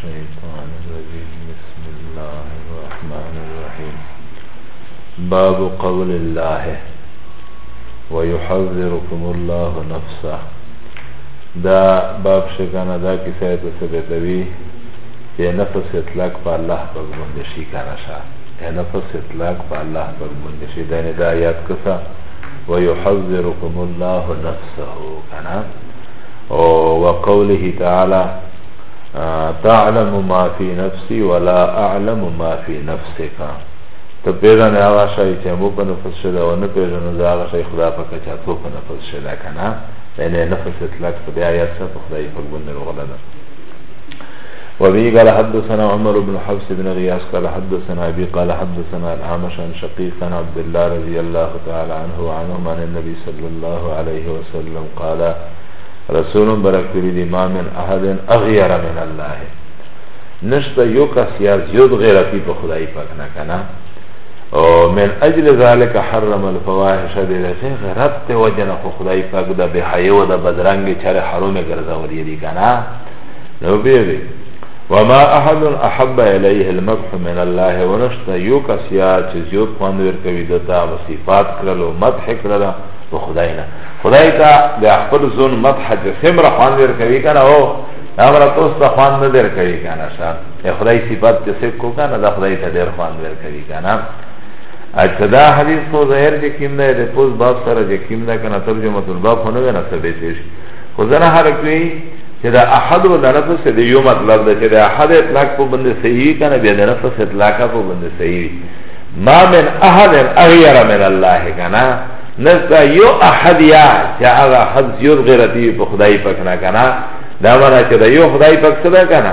الشيطان الرجيم بسم الله الرحمن الرحيم باب قول الله ويحذركم الله نفسه دا باب شي کنه دا کیسه یې ته ثابتوي چې نفس اطلاق په الله پاک باندې شي کنه شه نفس اطلاق په الله پاک باندې شي دا نه دا یاد کسه ويحذركم الله نفسه کنه او وقوله تعالی تعلم ما في نفسي ولا اعلم ما في نفسك ته پیژنې هغه شی چې مو په نفس شوی او نه پیژنې دا هغه شی خدا پاک چې تاسو په نفس شوی کنه يعني نفس اطلاق فدي آيات سا فخدای فقبن الغلنا وبه قال حدثنا عمر بن حفص بن غياس قال حدثنا أبي قال حدثنا الأعمش عن شقيق عن عبد الله رضي الله تعالى عنه وعنهم عن النبي صلى الله عليه وسلم قال رسول برکولی دی ما من احد اغیر من الله نشتا یو کس یا زیود غیرتی په خدای پاک نه کنه او من اجل ذالک حرم الفواحش دی دا چه غرب ته وجنه خو خدای پاک دا به حیا و دا بدرنګ چر حرام ګرځولې دي کنه نو به وي وما احد احب الیه المدح من الله ونشت یو کس یا چې زیوت خوند ور کوي دتا او صفات کړلو مدح کړل او خدای نه خدای ته د خپل ځون مدح چې سمره خوند ور کوي کنه او امر توسته خوند ور کوي کنه شان د خدای صفات چې څوک کو کنه د خدای ته ډېر خوند ورکوي کنه اچھا دا حدیث خو ظاهر چې کیم دی د پوز باب سره چې کیم دی کنه ترجمه تل باب خو نه نه څه به شي خو زنه هر کوي چې دا احد ولا نفس څه دی یو مطلب دا چې دا احد اطلاق په باندې صحیح کنه بیا د نفس اطلاق په باندې صحیح ما من احد اغیر من الله کنه نستا یو احد یا چې هغه حد یو غیرتی په خدای پاک نه کنه دا ورا چې دا یو خدای پاک څه ده کنه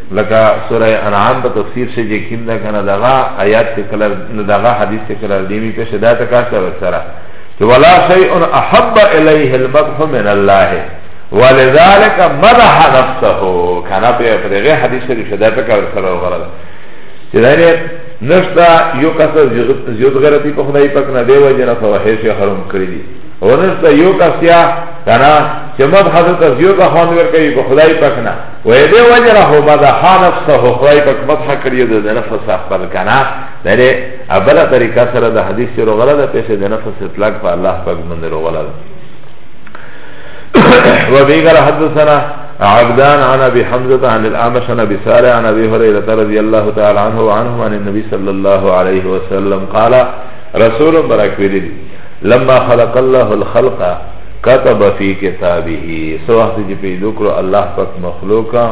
لکه سوره انعام په تفسیر شې چې کیم دا کنه دغه آیات ته کله دغه حدیث ته کله دی می په شدا ته کار سره سره چې ولا شیء احب الیه المدح من الله ولذلك مدح نفسه کنه په دغه حدیث شریف شدا ته کار سره وغره چې دا نه نشتا یو کس زیوت غیرتی په خدای پاک نه دی وجه نه فواحش حرام کړی دي او نشتا یو کس یا کنه چې مدح حضرت زیوت خوان ور کوي په خدای پاک نه وی دی وجره مدحا نفسه خدای پاک مدح کړی د نفس خپل کنا دره ابله طریقه سره د حدیث سره غلا ده پیسې د نفس اطلاق په الله پاک باندې غلا ده وبه قال حدثنا عبدان عن ابي حمزه عن الاعمش عن ابي صالح عن ابي هريره رضي الله تعالى عنه وعنه عن النبي صلى الله عليه وسلم قال رسول برك لما خلق الله الخلق کتب فی کتابه سو وخت چې پیدا کړو الله پاک مخلوقا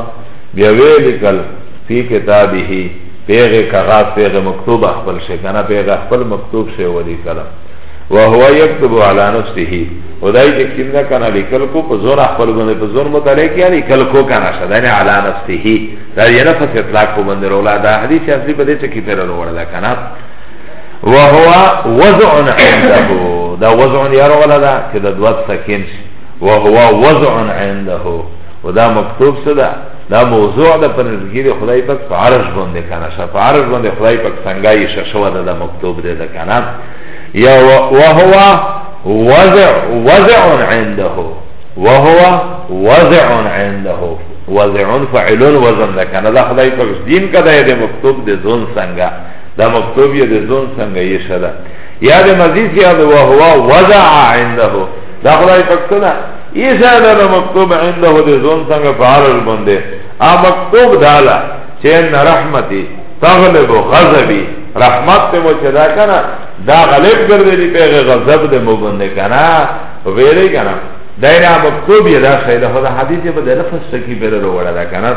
بیا ویل کل فی کتابه پیغه کاغذ پیغه مکتوب خپل شي کنه پیغه خپل مکتوب شي ودی کله وهو یكتب علی نفسه خدای چې کیمنا کنه لیکل کو په زور خپل باندې په زور متعلق یا لیکل کو کنه شدان علی نفسه دا یې نه په اطلاق کو باندې رولا دا حدیث اصلي په دې ټکی پر وروړه کنه وهو وضع عنده دا وضع یارو غلا دا که دا دوات سکین شی وهو وضع عنده و دا مکتوب سدا دا موضوع دا پنزگی دی خدای پاک پا عرش بنده کانا شا پا عرش بنده خدای پاک سنگایی ششو دا دا مکتوب دی دا کانا یا وهو وضع وضع عنده وهو وضع عنده وضع فعلون وزن دا کانا دا خدای پاک دین کده دی مکتوب دی زون سنگا دا مکتوب یه ده زون سنگه یه شده یا ده مزید که ده وهو وضع عنده دا خدای پکتنا یه شده ده مکتوب عنده ده زون سنگه فعرل بنده آ مکتوب دالا چه ان رحمتی تغلب غضبی رحمت ته مو چدا کنه دا غلب ګرځي پیغه غضب دې مو باندې کنه ویلې کنه دایره مکتوب یې دا شی له حدیث په دغه فصل کې بیره وروړه کنه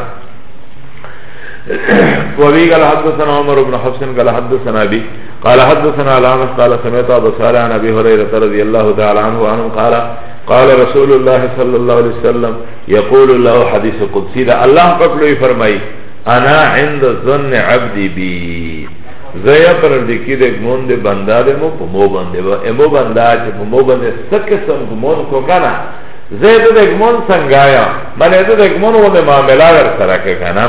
وابي قال حدثنا عمر بن حفص قال حدثنا ابي قال حدثنا علامة قال سمعت ابو صالح عن ابي هريره رضي الله تعالى عنه عنه قال قال رسول الله صلى الله عليه وسلم يقول الله حديث قدسي ده الله پاک لوی فرمای انا عند ظن عبدي بي زیا پر دکی ده گمون ده بنده ده مو پمو بنده با امو بنده چه پمو بنده سکسم گمون کو کنا زه د دګمون څنګه یا معنی د دګمون غو د معاملې ور سره کې کنه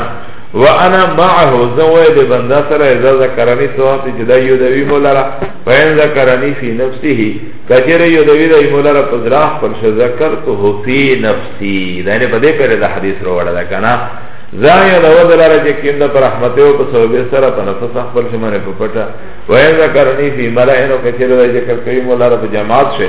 وانا معه زوی د بندا سره اذا ذکرنی سوات چې دا یو دوی مولا فین ذکرنی فی نفسه کجر یو دوی د مولا په ذراح پر ش ذکرته فی نفسی دا نه په دې پر د حدیث وروړه دا کنه ځان یو د ود لاره چې کیند پر رحمت او په سبب سره په نفس خپل شمه نه پټه وای ذکرنی فی ملائنه کجر د ذکر کوي مولا په جماعت شه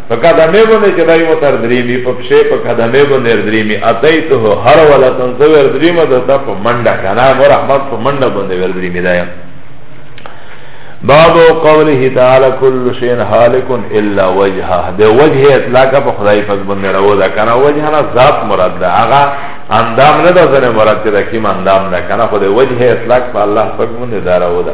په قدمه باندې چې دای مو تر دریمی په پښې په قدمه باندې دریمی اتیته هر ولا تنسو ور دریمه د تا په منډه کنه مو رحمت په منډه باندې ور دریمی دایم باب قوله تعالی کل شین حالک الا وجهه د وجه اطلاق په خدای پاک باندې راو دا کنه وجه نه ذات مراد ده هغه اندام نه ده زنه مراد ده کیم اندام نه کنه خدای وجه اطلاق په الله پاک باندې دا راو ده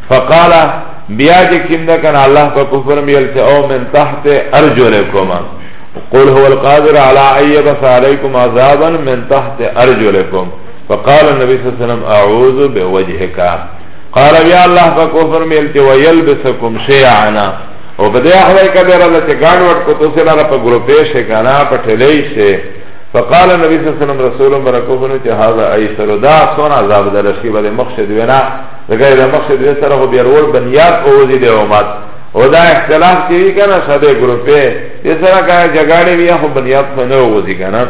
فقال بیا چې کیم ده کنه الله په کفر میل چې او من تحت ارجلکم قل هو القادر على ان يبث عليكم عذابا من تحت ارجلكم فقال النبي صلى الله عليه وسلم اعوذ بوجهك قال يا الله فكفر ملت ويلبسكم شيعنا او په دې احوال کې به راځي چې ګان ورت کو تاسو لاره په ګروپې شي کنه په ټلې شي فقال النبي صلى الله عليه وسلم رسول برکوبنه چې هاذا ايسر دا سونه عذاب درشي بده مخشد وینا دغه د مخ دې سره خو بیا ور بنیاد او وزي د امت او دا اختلاف چې وی کنه ساده ګروپه دې سره کا جګړه بیا خو بنیاد خو نه وزي کنه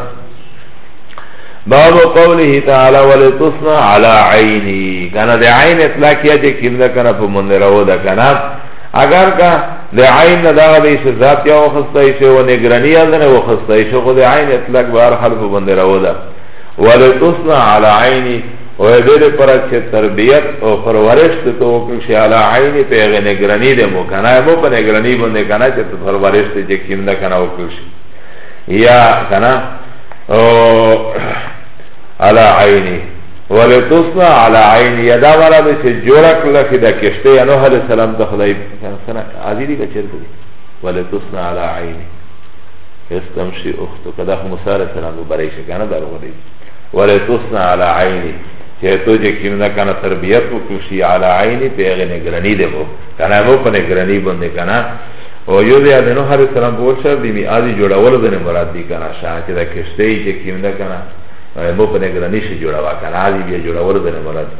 باب قوله تعالی ولتصنع على عيني کنه د عین اطلاق یا چې کیمدا کنه په مونږ راو دا کنه اگر کا د عین نه دا به څه ذات یا وخصه شي و نگرانی یا نه وخصه شي خو د عین اطلاق بهر حرف باندې راو دا ولتصنع على عینی او دې لپاره چې تربیت او پرورش ته توکل شي علی عین په غنګرانی دې مو کنه مو په نګرانی باندې کنه چې پرورش ته چې کیم نه کنه وکړ شي یا کنه او علی عینی ولتصنع علی عین یدا والا دې چې جوړه کړل چې د کشته انو هل سلام د خدای سره عزیزی کچر دې ولتصنع علی عینی استمشي اختك دا خو موسی علیہ السلام برای شي کنه دا وروړي ولا تصنع على عيني چې تو چې کیمنا کنه تربیت وکړي على عيني په هغه نگرانی دی وو کنه وو په نگرانی باندې کنه او یو دی د نوح علیہ السلام په ورشه دی می ادي جوړول د نه مراد دی کنه شاه چې دا کشته چې کیمنا کنه مو په نگرانی شي جوړوا کنه ادي بیا جوړول د نه مراد دی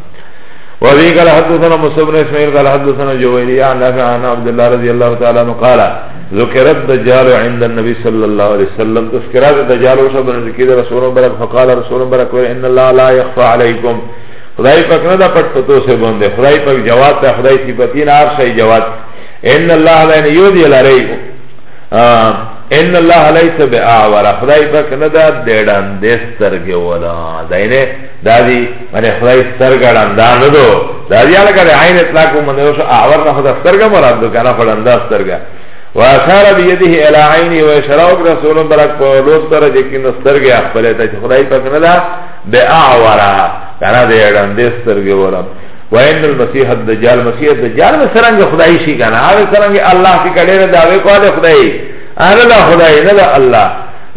وابي قال حدثنا مصعب بن اسماعيل قال حدثنا جويري عن نافع عن عبد الله رضي الله تعالى عنه قال ذكر الدجال عند النبي صلى الله عليه وسلم تذكر الدجال وشب ذكر رسول برك فقال رسول برك ان الله لا يخفى عليكم خدای پاک نه دا پټ پتو سے بنده خدای پاک جواب ته خدای صفاتین هر شی جواب ان الله لا یودی لریکم ان الله ليس باعور خدای پاک نه دا دیډان دسترګه ولا دینه دا دی منه خدای سترګ ړندا نه دو دا دی لکه د عین اطلاق منه اوس اور نه خدای سترګ مراد دو کنه خړندا سترګ واشار بيده الى عيني واشراو رسول برک په لوس تر دې کې سترګ خپل ته خدای پاک نه دا به اعورا کنه دې ړندې سترګ ورم وین المسیح الدجال مسیح الدجال میں سرنگ خدای شی کنا آوے سرنگ اللہ کی کڑے رہ دعوے کو آدھے خدای آدھے خدای نہ اللہ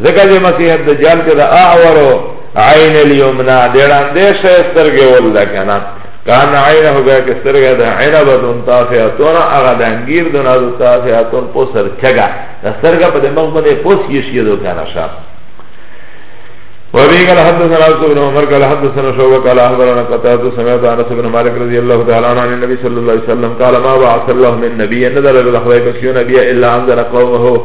ذکر مسیح الدجال کے دا آورو عین الیمنا دیڑاندے شای سترگی واللہ کنا کان عینه بیا که سترگه ده عنبتون تافیاتون اغا ده انگیر دونا دو تافیاتون پسر چگا ده سترگه پا ده مغمد پس یشی دو کنا شا وابي قال حدثنا عبد بن عمر قال حدثنا شعبة قال أخبرنا قتادة سمعت أنس بن مالك رضي الله تعالى عنه عن النبي صلى الله عليه وسلم قال ما بعث الله من نبي نزل بالأخلاق كسيو نبي إلا أنزل قومه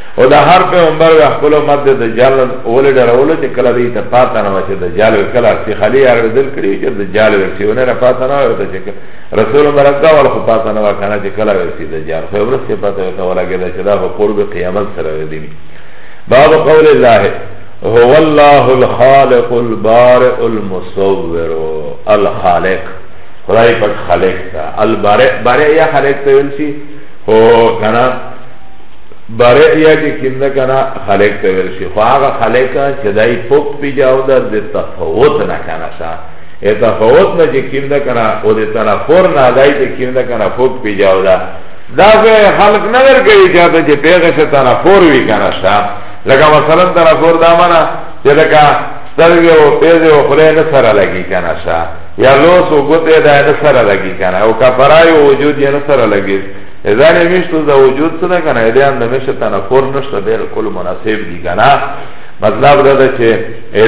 او دا هر پیغمبر به خپل امت د دجال نه اول ډارولو چې کله دی ته پاته نه و چې دجال وی کله چې خالی یار دل کړی چې دجال وی چې ونه نه پاته نه و چې رسول مرکا ول خو پاته نه و کنه چې کله وی چې دجال خو ورسته پاته ته ولاګه دا چې دا په قرب قیامت سره دی باب قول الله هو الله الخالق البارئ المصور الخالق خدای پاک خالق تا البارئ بارئ یا خالق ته ویل شي هو کنه بارع یا چې کیم ده کنه خلق ته ویل شي خو هغه خلق چې دای پوک پیجاو ده د تفاوت نه کنه شا ای تفاوت نه چې کیم ده کنه او د تنفر نه دای چې کیم ده کنه پوک پیجاو ده دا به خلق نه ورګي چې دا چې پیغه شه تنفر وی کنه شا لکه مثلا تنفر دا معنا چې لکه سترګې او پیزه او خله نه سره لګي کنه شا یا لوس او ګوته دا نه سره لګي کنه او کفرای وجود یې نه سره لګي اذا نه مشتو دا وجود څه ده کنه دې اند مشه تنفر نشته بالکل مناسب دي کنه مطلب دا ده چې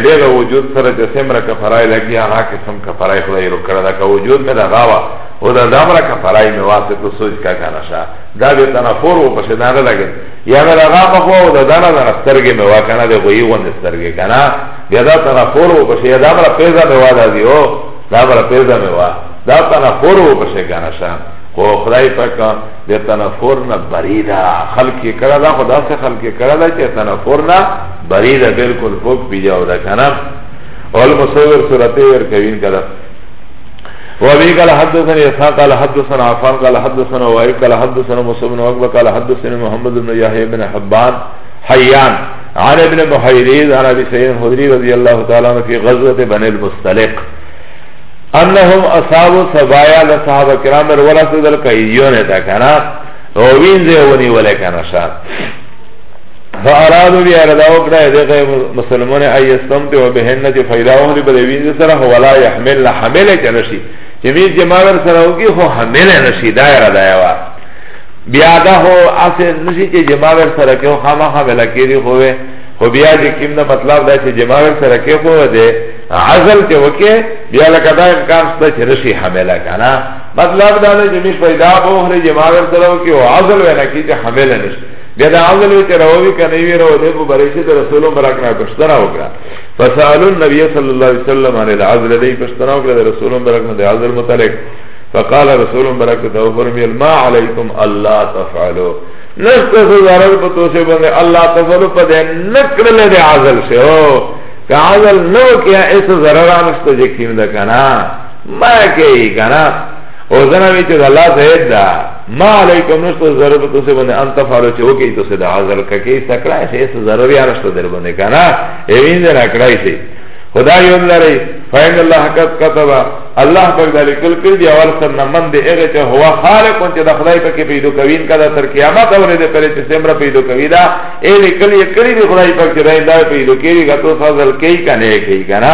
دې دا وجود سره چې سمره کفرای لګي هغه قسم کفرای خدای رو کړه دا که وجود مې دا غاوا او دا دمره کفرای مې واسه ته سوچ کا کنه شا دا به تنفر و پښه دا نه لګي یا مې دا غاوا خو دا دا نه سترګې مې وا کنه دې غوي ونه سترګې کنه بیا دا تنفر و پښه دا مره پیدا مې واده دی او دا مره پیدا مې وا دا تنفر و پشه کنشا خو خدای پاکا ده تنفر نا بریده خلقی کرده خو دست خلقی کرده چه تنفر نا بریده بلکل پوک پی جاو ده کنم اول مصور صورته ور کوین کرده وابي قال حدثني اسحاق قال حدثنا عفان قال حدثنا وائل قال حدثنا موسى بن عقبه قال حدثني محمد بن يحيى بن حبان حيان عن ابن محيريز عن ابي سعيد الخدري رضي الله تعالى عنه في غزوه بني المصطلق انهم اصحاب سبایا د صحابه کرام ور ورسېدل کایونه تا کنه او وینځه ونی ولې کنه شا فارادو بیا ردا وکړه دغه مسلمانه ایستم ته وبهنه چې فائدہ وهلي په وینځه سره ولا يحمل حمل کنه شي چې می جماور سره وږي خو حمل نشي دایره دایوا بیا دا هو اسه نشي چې جماور سره کې خامخا ولا کېږي خو خو بیا چې کوم نه مطلب دا چې جماعت سره کې خو ده عزل ته وکه بیا لکه دا امکان شته چې نشي حامله کنه مطلب دا دی چې مش پیدا به هره جما ور سره وکي او عزل وینا کی چې حامله نشي بیا دا عزل چې راوي کنه وی راو دې په برېشه ته رسول مبارک نه پښتنه وکړه فسالو النبي صلی الله علیه وسلم عن العزل دې پښتنه وکړه رسول مبارک نه عزل متعلق فقال رسول مبارک ته فرمایل ما علیکم الله تفعلوا نشته ضرر په توسه باندې الله تفعلوا په دې نکړل دې عزل شه که عزل نو کیا ایسا ضرر آنستا جه کیم دا کنا ما کئی کنا او زنوی چه دا لا زید دا ما علیکم نستا ضرر بتو سے بنده انتا فارو چه اوکی تو سے دا عزل ککی سکرائی سے ایسا ضرر آنستا در بنده کنا ایوین دن اکرائی سے خدا یون لرئی فین اللہ قد کتبا اللہ پاک دالی کل کل دی اول سرنا من دی اغی چه ہوا خالقون چه دا خدای پاکی پیدو کوین کدا تر قیامت اولی دی پلی چه سمرا پیدو کوی دا اے دے کلی کلی دی خدای پاک چی دائن دائے پیدو کیری گا تو فضل کی کا نئے کی کا نا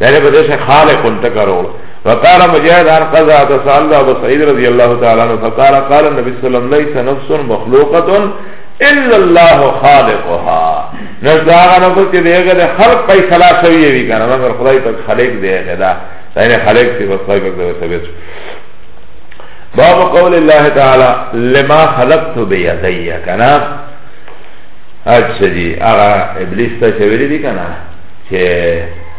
دائنے پا دیشے خالق انتا کرول وقال مجاهد عن قضاء تسأل ابو سعيد رضي الله تعالى عنه فقال قال النبي صلى الله عليه وسلم ليس نفس مخلوقة الا الله خالقها نزد آغا نفس چه دیگه ده خلق پای خلاص شویه بی کنه مگر خدای پاک خلق دیگه ده دائنه خلق سی بس خدای پاک ده ثبت شو باب قول الله تعالی لما خلقت بيدي کنا اچھا جی اغا ابلیس تا چه ویلی دی کنا چه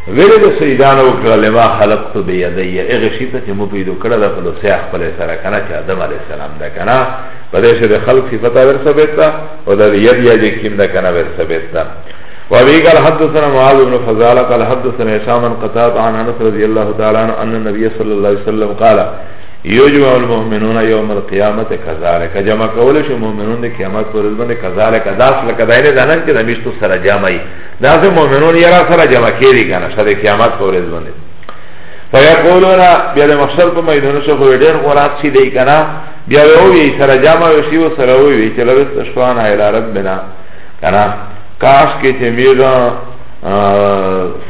ویلی دی سیدانو وکلا لما خلقت بيدي اغا شیطا چه مو پیدو کرده دا پلو سیاخ پلی سر کنا چه آدم علیه السلام دا کنا پدیش دی خلق صفتا ورسا بیتا و دا بید یا جه کم دا کنا ورسا بیتا وابي قال حدثنا معاذ بن فضالة قال حدثنا هشام عن قتادة عن انس رضي الله تعالى عنه ان النبي صلى الله عليه وسلم قال یجمع المؤمنون یوم القیامت کذالک جمع کول شو مؤمنون د قیامت پر ورځ باندې کذالک داس لکه دایره دانه کې د میشتو سره جمعي دا سه مؤمنون یرا سره جمع کیږي کنه سره قیامت پر ورځ باندې فیقولون بیا د محشر په میدان شو خو ډیر قرات شي دی کنه بیا وی سره جمع وشي او سره وی چې لوي استشفان اله ربنا کنا کاش کې چې میرا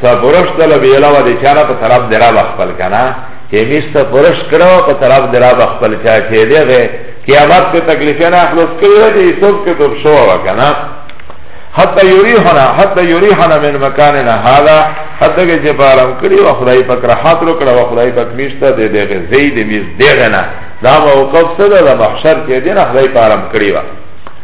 سفرش دل بیلا و دې چاره په طرف درا بخپل کنا چې می سفرش کړو په طرف درا بخپل چا چې دې قیامت په تکلیف نه خلاص کړو دې سب کې تو شو وکنا حتی یریحنا حتی یریحنا من مکاننا هذا حتی که چه پارم کری و خدای پاک راحت رو کرا و خدای پاک میشتا ده ده زید میز ده غنا دا موقف سده ده محشر چه دینا خدای پارم کری و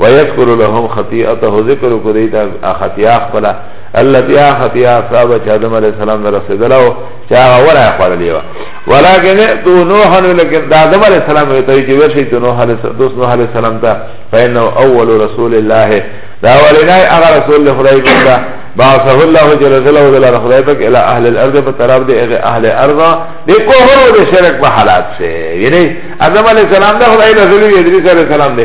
ويذكر لهم خطيئته ذکر کو دیتا خطیئه خپلا التي خطيئه صاحب چې آدم علیہ السلام نه رسیدلو چې هغه ولا خړلې و ولكن تو نوح لكن دا آدم علیہ السلام ته چې ورشي ته نوح علیہ دوست نوح علیہ السلام ته فإنه اول رسول الله دا ولنای هغه رسول خدای بندا بعثه الله جل جلاله دلار خدای پاک الى اهل الارض په طرف دی اهل ارض دی کوهر او شرک په حالات سے یعنی آدم علیہ السلام دا خدای رسول دی ادریس علیہ السلام دی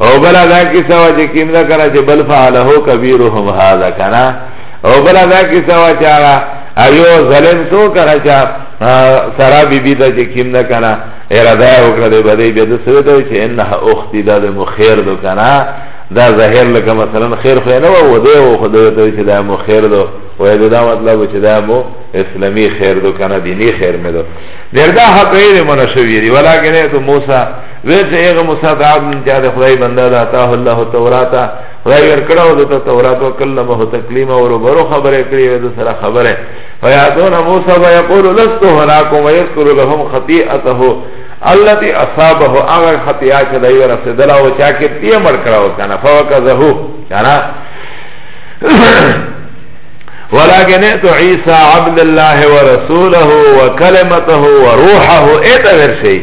او بلا دا کسا وا چه کم دا کنا چه بل فعلهو کبیرهم هادا کنا او بلا دا کسا وا چه آغا ایو ظلم تو کنا چه سرا بی بی دا چه کم دا کنا اراده وکړه دی بده بیا د سوی ته چې انه اختی دا د مخیر دو کنه دا ظاهر لکه مثلا خیر خو نه و دی او خو دوی ته چې دا مو خیر دو و دا مطلب چې دا مو اسلامی خیر دو کنه دینی خیر مې دو دردا حق یې منشوی دی ولیکن ته موسی ویل چې هغه موسی د عبد چې د خدای بنده ده عطاه الله توراتا خدای ورکړو د تورات او کلمه تکلیم او روبرو خبره کړې و د سره خبره فیاتون موسی ويقول لست هناكم ويذكر لهم خطيئته التي اصابه اغه خطیا چې دای ورسېدل او چا کې تی مړ کړو کنه فوکذه کنه ولكن اتو عيسى عبد الله ورسوله وكلمته وروحه اتو ورشي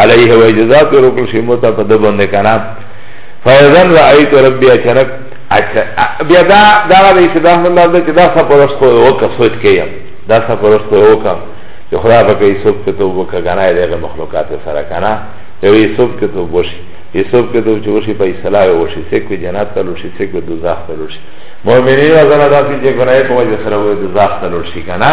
علیه و اجزا پر وکړ شي موتا په د باندې کنه فیضن رأیت ربی اچنک بیا دا دا د استداه الله د چې دا څه پرست خو وکړ سوچ کېم دا څه پرست خو وکړ چې خدا په کې سب ته تو وکړ غنا دغه مخلوقات سره کنه یو سب ته تو بوشي یسوب کې دوی چې وشي په اصلاح وشي سې کو جنات ته لوشي سې کو دوزخ ته لوشي مؤمنین غزنه داسې چې ګناه په وجه سره وې دوزخ ته لوشي کنه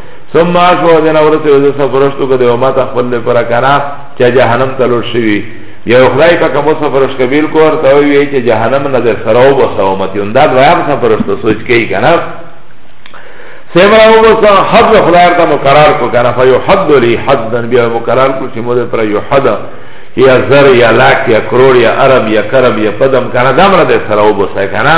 ثم اكو دنا ورته د سفرشتو کده او ما تخفل له پر کنا چې جهنم تلور شوی یا خدای په کوم سفرش کبیر کو ورته وی چې جهنم نه در سره او بسو مت یوند دا غیاب سفرشتو سوچ کوي کنا سیمرا او بس حد خدای ته مقرر کو کنا فیو حد لی حدا بیا مقرر کو چې مو پر یو حد یا زر یا لاک یا کرور یا عرب یا کرب یا پدم کنا دمر در سره او بسو کنا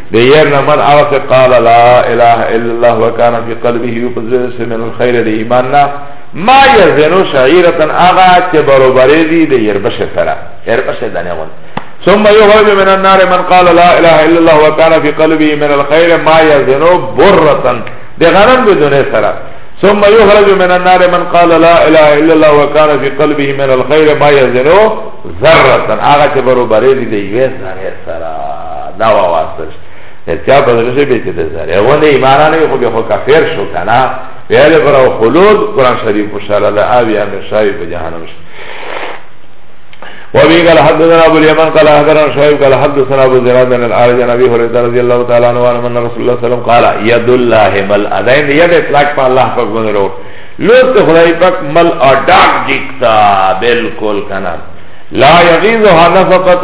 دیگر نه من هغه چې قال لا اله الا الله وکانه فی قلبه یو په زړه سره من الخير د ایمان نه ما یزنو شعیره هغه چې برابرې دي د یربشه سره یربشه دانه غون ثم يخرج من النار من قال لا اله الا الله وكان في قلبه من الخير ما يزنو برة ده غنم بدون سرا ثم يخرج من النار من قال لا اله الا الله وكان في قلبه من الخير ما يزنو ذرة آغا چه برو بريدي ده يوه ذره سرا دا واستل شي چا په دې شي به چې د زره غونې ایمانانه خو به خو کافر شو کنه ویل پر خلود قران شریف ان شاء الله اوی همیشه په جهنم شي وابي قال حدثنا ابو اليمن قال حدثنا شعيب قال حدثنا ابو زراد بن العارج عن ابي هريره رضي الله تعالى عنه ان رسول الله صلى الله عليه وسلم قال يد الله مل ادين يد اطلاق پر الله پاک باندې رو لوت خدای پاک مل اډاک دیکھتا بالکل کنا لا یغیظها نفقه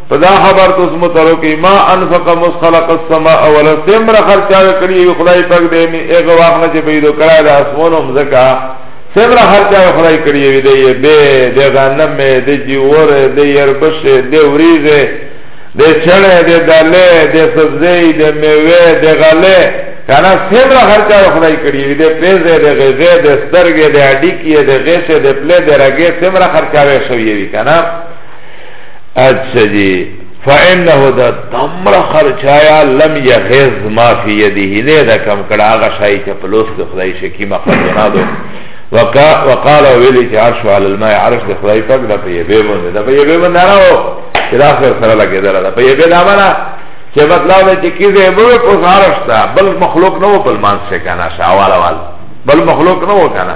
پدا خبر تو سمو ترو کی ما انفق مسخلق السماء ولا سمر خرچا کړی یو خدای پاک دې می ایک واخ نه چې پیدو کړه د اسمانو مزکا سمر خرچا خدای کړی وی دې به د غنم دې جوور دې يربش دې وریزه دې چړې دې دالې دې سبزی دې میوه دې غلې کانا سمر خرچا خدای کړی وی دې پیزه دې غزه دې سترګې دې اډی کې دې غشه دې پله دې راګې سمر خرچا وی شوی وی کانا اچھا جی فإنه دا دمر خرچایا لم یغز ما فی یده نه دا کم کړه هغه شای چې په لوس کې خدای شکی ما خدای دو وقا وقال ویلی چې عرش علی الماء عرش د خدای پاک د په یبه باندې د په یبه باندې نه راو چې دا سره سره لګیدل دا په یبه دا معنا چې مطلب چې کیږي به په عرش تا بل مخلوق نو بل مان څه کنه شاواله وال بل مخلوق نو کنه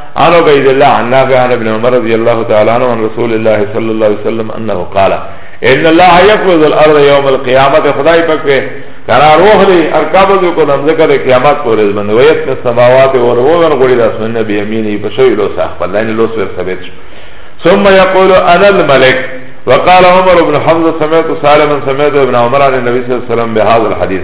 عن عبيد الله عن نافع عن ابن عمر رضي الله تعالى عنه عن رسول الله صلى الله عليه وسلم أنه قال إن الله يقبض الأرض يوم القيامة خدای پاک په قرار وخلی ارکابو دې کو دم ذکر قیامت پورې باندې ویت په سماوات او روغن غړي د اسمن به یمینی په شوی لو صاحب په لاندې لو سر ثابت ثم يقول انا الملك وقال عمر بن حمزه سمعت سالما سمعت ابن عمر عن النبي صلى الله عليه وسلم بهذا الحديث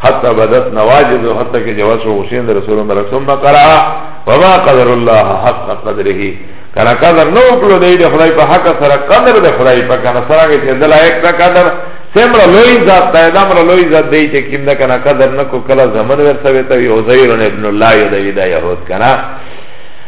حتى بدت نواجذ حتى كي جواز وغشين رسول الله ثم قرأ وما قدر الله حق قدره كان قدر نو کلو دی د خدای په حق سره قدر د خدای په کنه سره کې د لایق نه قدر سمره لوی ذات ته د امر لوی ذات دی چې کیم نه کنه قدر نه کو کلا زمن ورته وی ته یو زیر ابن الله یو دی دا یهود کنه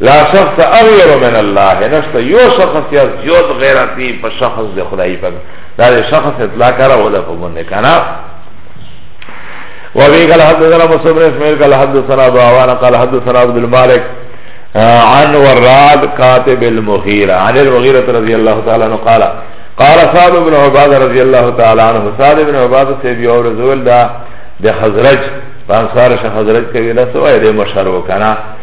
لا شخص اغیر من الله نشتا یو شخص یا زیاد غیرتی پا شخص دی خدای پاک دا دی شخص اطلاع کرا ودا پا بنده کنا وفي قال حدثنا مصطفى بن اسماعيل قال حدثنا ابو عوان قال حدثنا عبد المالك عن وراد كاتب المغيرة عن المغيرة رضي الله تعالى عنه قال قال سعد بن عباد رضي الله تعالى عنه سعد بن عباد سے بھی اور رسول دا دے خزرج پانسار شخزرج کے ویلا سوائے دے مشروع کنا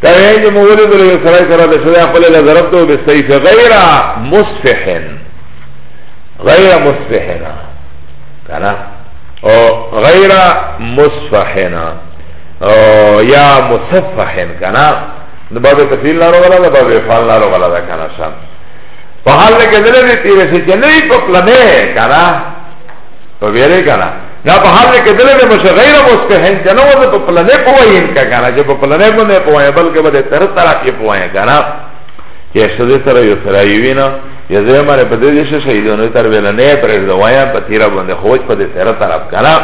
تابعین چې مو ولیدل یو سړی سره د شوی خپل له ضرب ته به سیف غیر مصفحن غیر مصفحن کنه او غیر مصفحن او یا مصفحن کنه د باب تفصیل لارو غلا د باب افعال لارو غلا دا کنه شان په حال کې دلته تیر شي چې نه په پلانه کنه په ویره کنه دا په حال کې دلې نه مشه غیر مستحن جنو ده په پلنې پوایم کا کنه چې په پلنې باندې پوایم بلکې به تر طرف یې پوایم کنه چې شته سره یو سره یې وینا یا زه ماره په دې شي شهیدونو تر ویل نه پرې دوایا په تیرا باندې خوج په دې تر طرف کنه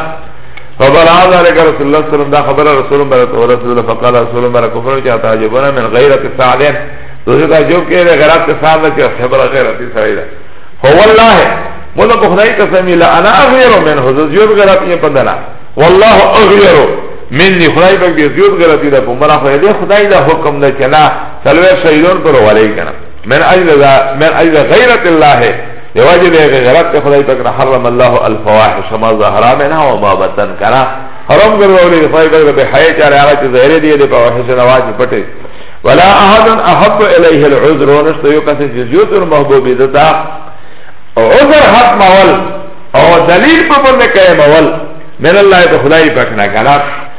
خبر هذا لك رسول الله صلى الله عليه وسلم دا خبر رسول الله صلى الله عليه وسلم فقال رسول الله كفر كي تعجبنا من غيرة السعدين تو جو تعجب كي غيرة السعدين كي خبر غيرة السعدين هو والله مولا په خدای قسم لا انا اغیر من هو زیوت غلط یې پدلا والله اغیر مني خدای په دې زیوت غلط دې په مرا خو دې خدای دا حکم نه چلا سلوه شهیدون پر ولای کنه من اجل ذا من اجل غیرت الله یواجه دې غیرت خدای په کړه حرم الله الفواحش ما ظهر منها وما بطن کرا حرام ګرځولې خدای په حیا چاره هغه چې ظاهر دې دې په وحش نه واجب پټه ولا احد احب الیه العذر ونشته یو کسی چې زیوت محبوب دتا عذر حق مول او دلیل په باندې کوي مول من الله ته خدای پاک نه کنا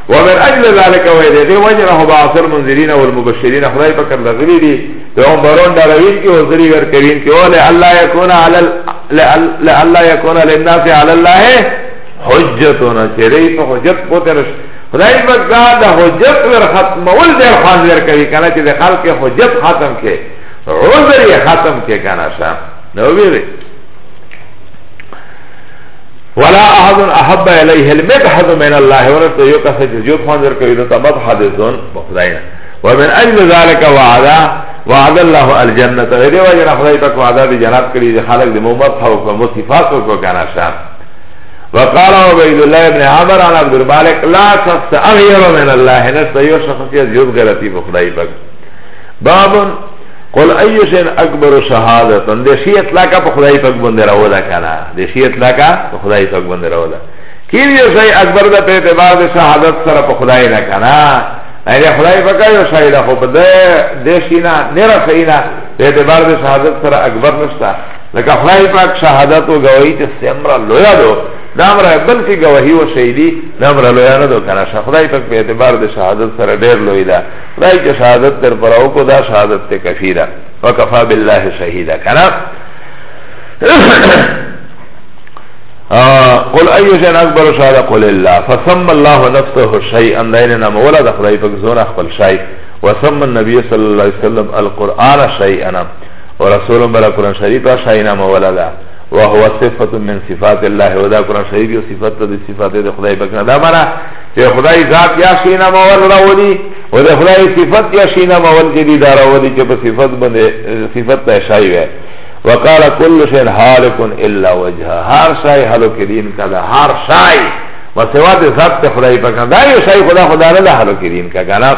ومن اجل ذلك ویل دی وجره باثر منذرین والمبشرین خدای پاک لغلی دی ته عمرون دروین کې وزری ور کوین کې اول الله یکون علی الله یکون للناس علی الله حجتنا چری په حجت پوتنش خدای پاک دا د حجت ور ختمول دی خوان ور کوي کنه چې د خلق حجت ختم کې عذر یې ختم کې کنه شا نو ویری ولا احد احب الیه المدحد من الله ورته یو کس چې جو خوان ور کوي نو تمام حادثون خدای نه ومن اجل ذلك وعدا وعد الله الجنه دې وجه خدای پاک وعده دې جنت کړی چې خلق دې محبت او کوم صفات او کو کنه شا وقال عبيد الله ابن عمر عن عبد المالك لا شخص اغير من الله نشتا يو شخص يزيد غلطي بخدای پاک باب قل اي شيء اكبر شهاده ده شي اطلاق په خدای پاک باندې راولا کنه ده شي اطلاق په خدای پاک باندې راولا کیم یو شای اکبر ده په اعتبار ده شهادت سره په خدای نه کنه ایره خدای پاک یو شای ده خو ده ده شینا نرا شینا په اعتبار ده شهادت سره اکبر نشتا لکه خدای پاک شهادت او گواهی چې سمرا لویا دو دا امر بل چې گواهی او شهیدی دا امر لویا نه دو کنه خدای پاک په اعتبار د شهادت سره ډیر لوی ده خدای چې شهادت تر پراو کو دا شهادت ته کفی ده وکفا بالله شهیدا کنه قل ایو شن اکبر شهاده قل الله فسم الله نفسه شیئا دیننا مولا د خدای پاک زونه خپل شای وسم النبی صلی الله علیه وسلم القرآن شیئا ورسول برا قرآن شریف شاینا مولا دا وهو صفت من صفات الله ودا قرآن شریف یو صفت دا دی صفات دا خدای بکنا دا مانا چه خدای ذات یا شینا مول راولی و دا خدای صفت یا شینا مول جدی دا راولی چه پا صفت بنده صفت تا شای وی وقال كل شيء هالك الا وجهه هر شای حلو کریم کدا هر شای وسوا دے ذات تے خدای پاک دا یو شای خدا خدا نه حلو کریم کدا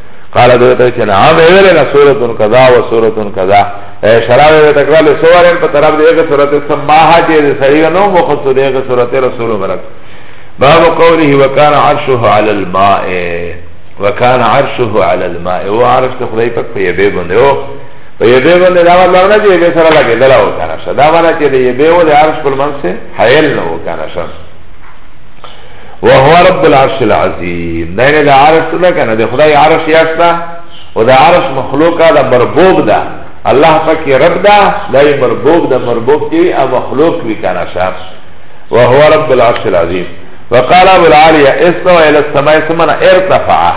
قال دوتا چه نعم اولی نا صورتون کذا و صورتون کذا شراب اولی تکرال سوارن پا طرف دیگه که صورت سماها چه دی سریع نو مخصو دیگه که صورت رسول مرک باب قوله وکان عرشه علی الماء وکان عرشه علی الماء و عرش تا خدای پاک پا یبه بنده او پا یبه بنده دا مطلب نا چه یبه سر لگه دلا و کانشا دا مانا چه دی یبه و دی عرش پر منسه حیل نو کانشا وهو رب العرش العظیم دا یعنی دا عرش دا کنه دا خدای عرش یاستا و دا عرش مخلوقا دا مربوب دا الله پاکی رب دا دا مربوب دا مربوب کیوی او مخلوق بی کنه شا وهو رب العرش العظیم وقال ابو العالیه استوى الى السماء سمنا ارتفع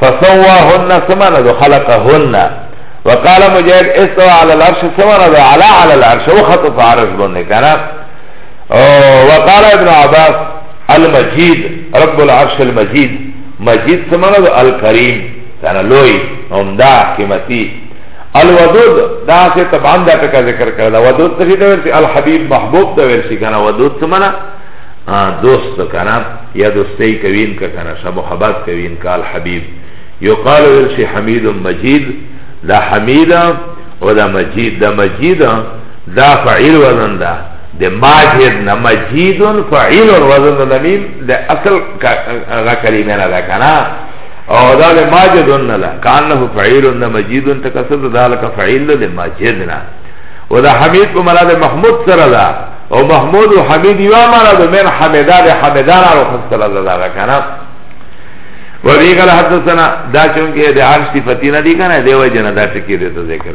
فسواهن سمنا دو خلقهن وقال مجاهد استوى على العرش سمنا دو على على العرش وخطف عرش بنده کنه وقال ابن عباس المجيد رب العرش المجيد مجيد سمانا دو الكريم سانا لوي عمدا قيمتي الودود دا سه طبعا دا ټکا ذکر کړل دا ودود څه دی ورته الحبيب محبوب ته ورشي کنه ودود څه معنا دوست کنه یا دوستي کوین کا کنه سه محبت کوین کا الحبيب يقال ورشي حميد مجيد دا حميد او دا مجيد دا مجيد دا فعيل وزن دا ده ماجد نا مجیدون فعیل الوزن ده میم ده اصل غا کلمه نا ده کنا او ده ده ماجدون نا ده کانه فعیل نا مجیدون تکسد ده لکا فعیل ده ماجد نا و ده حمید پا ملا ده محمود سر ده او محمود و حمید یو مانا ده من حمده ده حمدان رو خست سر ده ده کنا وبه قال حدثنا دا چونکه د عرش صفتی نه دی کنه دی وجنه دا ټکی دی ته ذکر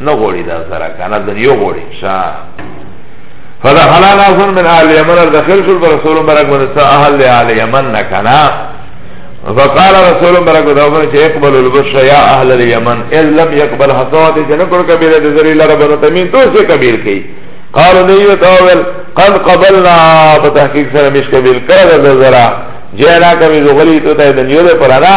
نه غوړي دا سره کنه د یو غوړي شا فلا حلا ناسن من اهل یمن داخل شو رسول مبارک من سا اهل اهل یمن نه کنه فقال رسول مبارک دا فرمایي چې اقبل البشر یا اهل الیمن ان لم يقبل حسوات جن کول کبیره د ذری لره بنو تمین تو سے کبیر کی قال نیو تاول قد قبلنا بتحقیق سره مش کبیر کړه د ذرا جنا کبیر غلی تو ته د نیو پر انا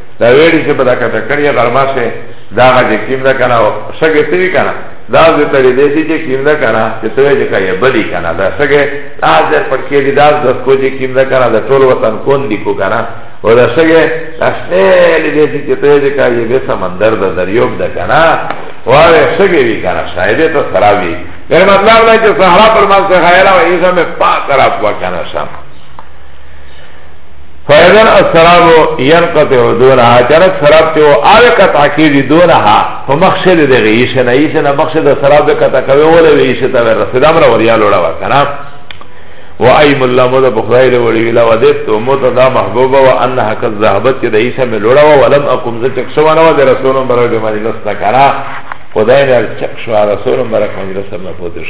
دا ویډی چې په دا کټه کړی غرما سه دا غږ کیم دا کنه سګه سوي کنه دا د تړې دې چې کیم دا کنه چې ته یې کایې بدی کنه دا سګه دا د پکې دې دا د کو چې کیم دا کنه دا ټول وطن کون دی کو کنه و دا سګه اسنه دې چې ته یې کایې به سمندر دا دریوب دا کنه واره سګه وی کنه شاید ته خرابې یعنی مطلب دا چې صحرا پر منځ خیاله و ایزه مې پاک طرف وکنه سم فإذا السراب ينقطع دونها چرک سراب ته او قطع کیږي دونها په مخشد د غیش نه یې نه مخشد سراب قطع کوي ولې ویش ته رسید امر وریا لوړا وکنه و ایم الله مو د بخاری له وړي ویلا ودت او مو ته دا محبوبه و انها کذ ذهبت چې د عیسی مې لوړا و ولم اقم ز چک شو نه د رسول برکت مجلس نه کرا خدای نه چک شو رسول برکت مجلس نه پوتش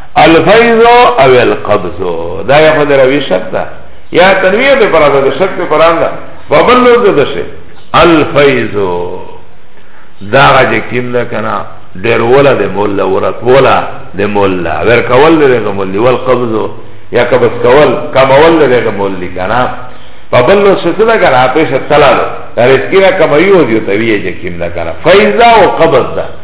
الفیض او القبض دا یو خدای روی شک ده یا تنویه به پرانده ده شک به پرانده و بل لوز ده شه الفیض دا غجه کم ده کنا دیر ولا ده مولا ورات ولا ده مولا ورکول ده ده مولی والقبض یا قبض کول کمول ده ده مولی کنا و بل لوز شده ده کنا پیش تلا ده رسکی را کمایو دیو تاویه جه کم ده کنا فیضا و قبض ده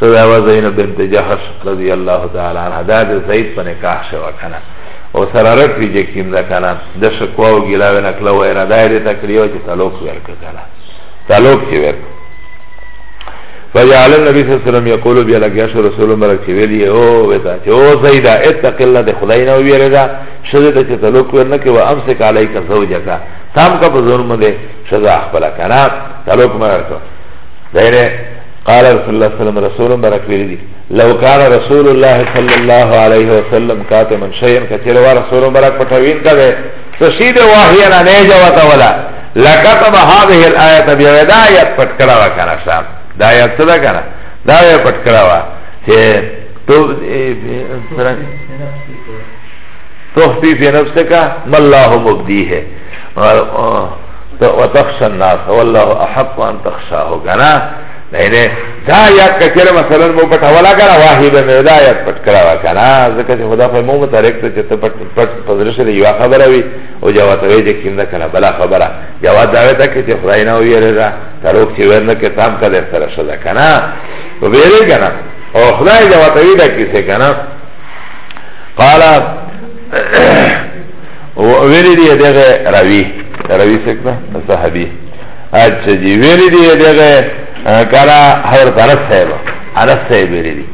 سویا و زینب بنت جحش رضی اللہ تعالی عنہ دا د زید په نکاح شوه کنه او سره رټ وی چې کیم ده کنه د شکوا او ګیلاوې نکله و اراده یې ته کړیو چې تعلق ورک کنه تعلق چې ورک فجعل النبي صلى الله عليه وسلم يقول بي لك يا رسول الله مرك ویلی او وتا چې او زیدا اتق الله د خدای نه ویریدا شذ ته چې تعلق ورنه کې و امسك عليك زوجك تام کا بزرم ده شذا خپل کنه تعلق مرکو دایره قال رسول الله صلی الله علیه وسلم رسول مبارک ویلی دی لو کان رسول الله صلی الله علیه وسلم کاتما شیئا کچره وا رسول مبارک پټوین کړه سشید واهیا نه نه جوتا ولا لکتب هذه الايه بيدا آیت پټ کړه وا کنه صاحب دا آیت څه ده کنه دا آیت پټ کړه وا چې تو تخفی فی نفسک ما الله مبدیه وتخشى الناس والله احق ان تخشاه غنا نه نه دا یا کچره مثلا مو پټ ولا کرا واهی به مې دا یا پټ کرا وکنا ځکه چې خدا په مو متعلق ته چې ته پټ پټ پزر سره یو خبره وي او جواب ته دې کیم نه کنه بلا خبره جواب دا وته کې چې خدای نه ویره دا تروک چې ورنه کې تام کده سره شدا کنه و بیره کنه او خدای جواب ته دې کې څه کنه قال ویلی دی دغه راوی راوی سکتا صحابی اچھا جی ویلی دی دغه کلا حضرت انس صاحب انس صاحب ویلی دی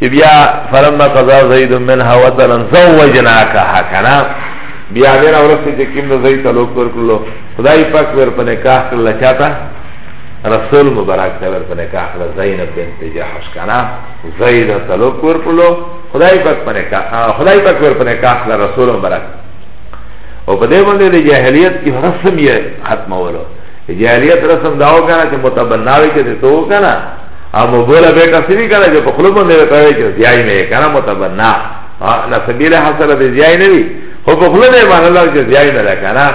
چی بیا فلما قضا زید منها وطلا زوجناکا حکنا بیا دیر اورسی چی کم دا زید تلوک ورکلو خدای پاک ور پا نکاح کرلا چاہتا رسول مبارک صاحب ور پا نکاح کرلا زینب بنت جحش کنا زید تلوک ورکلو خدای پاک په نکاح خدای پاک ور په نکاح له رسول مبارک او په دې باندې د جاهلیت کی رسم یې ختمولو جاهلیت رسم داو کنه چې متبناوي کې ته تو کنه او مبوله بیٹا سری کنه چې په خپل باندې وتاوي چې ځای مې کنه متبنا لا سبیل حاصل دې ځای نه وي خو په خپل نه باندې الله چې ځای نه ده کنه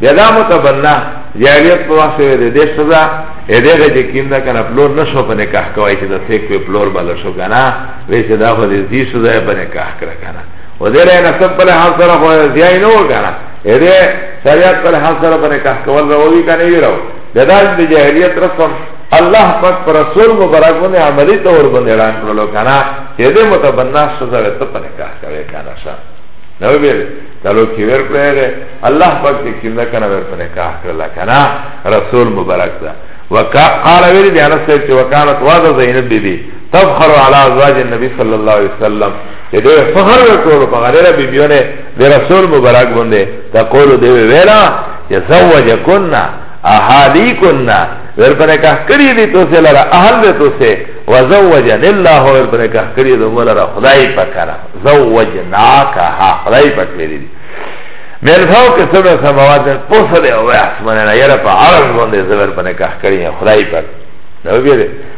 بیا دا متبنا جاهلیت په واسه دې دې سزا دې دې چې کیندا کنه پلور نشو په نکاح کوي چې د سیک په پلور بل شو کنه وی چه دا خود دی سزای پا نکاح کرا کنا و دی رای نصب پل حال سر خود زیای نو کنا ایده شریعت پل حال سر پا نکاح کول روی کنا ایوی رو دداج دی جاہلیت رسم اللہ پاک پر رسول مبارک بنده عملی طور بنده اعلان کرلو کنا چه دی متبنا سزای تا پا نکاح کرا کنا شا نو بیره چلو کی ور پریده اللہ پاک چه کم نکنا ور پا نکاح کرلا کنا رسول مبارک دا وقال ویلی دی انس صاحب چه وقالت واضح زینب بی بی تفخر على ازواج النبي صلى الله عليه وسلم دې فخر وکړو په غیره بیبیونه د رسول مبارک باندې تقول دې ویلا يزوجكن اهاليكن ورپر کاه کړی دې تو سه لره اهل دې تو سه وزوجن الله ورپر کاه کړی دې ولره خدای پکره زوجناکها خدای پکره دې من فوق سبع سماوات پوسه دې او اسمانه نه یره په عرض باندې زبر پنه کاه کړی خدای پکره نو بیره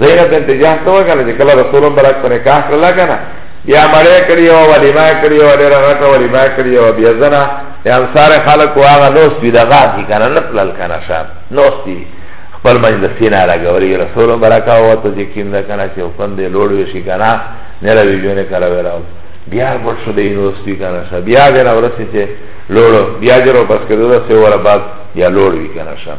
زینب بنت جهش ته وکړه چې کله رسول الله برک په نکاح کړل کنه بیا مړې کړی او ولیما کړی او ډېر غټه ولیما کړی او بیا زنا یا انصار خلق واغه نو سپی دغه کی کنه نه پلل کنه شاب نو سپی خپل مجلس نه راګوري رسول الله برک او ته چې کیند کنه چې وکند لوړ وشي کنه نه راوي جوړه کرا وراو بیا ورته شو دی نو سپی کنه شاب بیا غره ورسې چې لوړو بیا جرو پس کړو دا سه ور بعد بیا لوړ وی کنه شاب